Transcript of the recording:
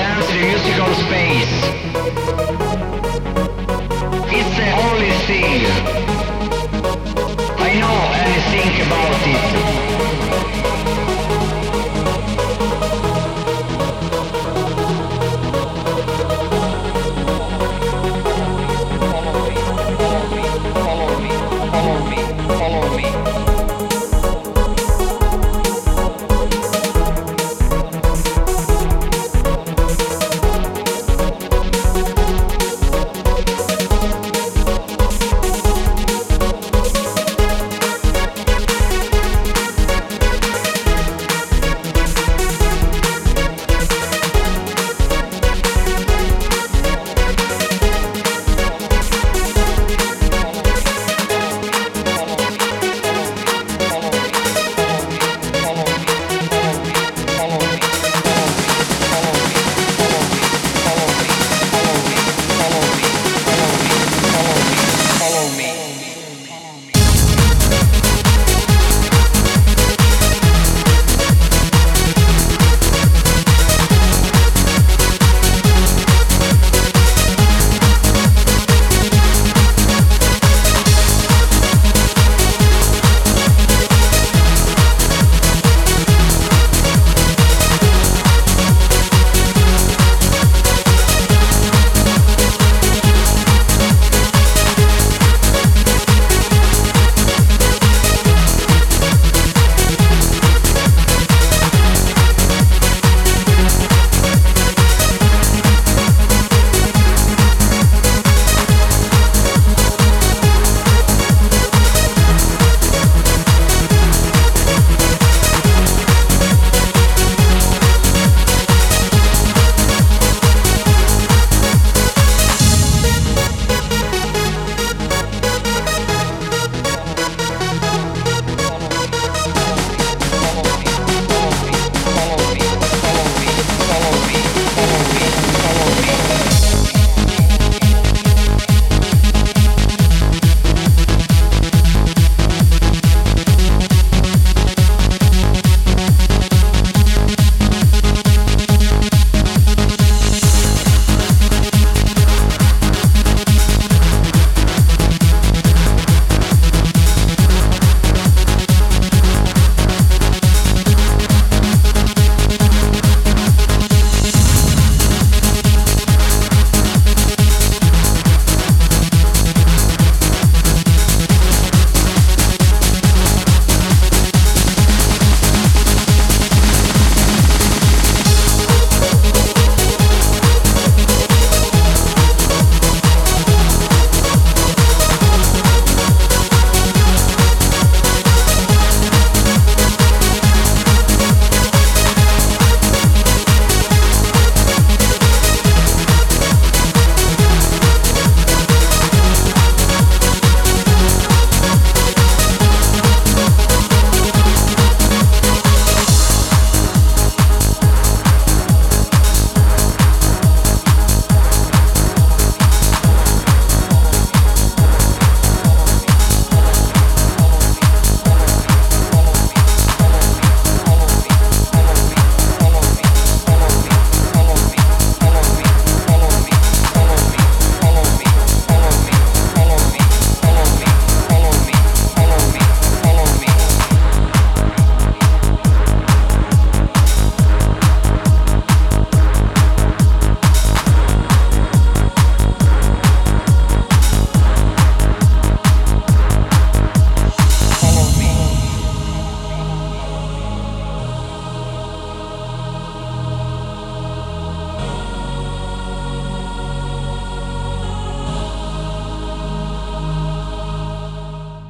dance in a musical space. It's the only thing I know anything about it.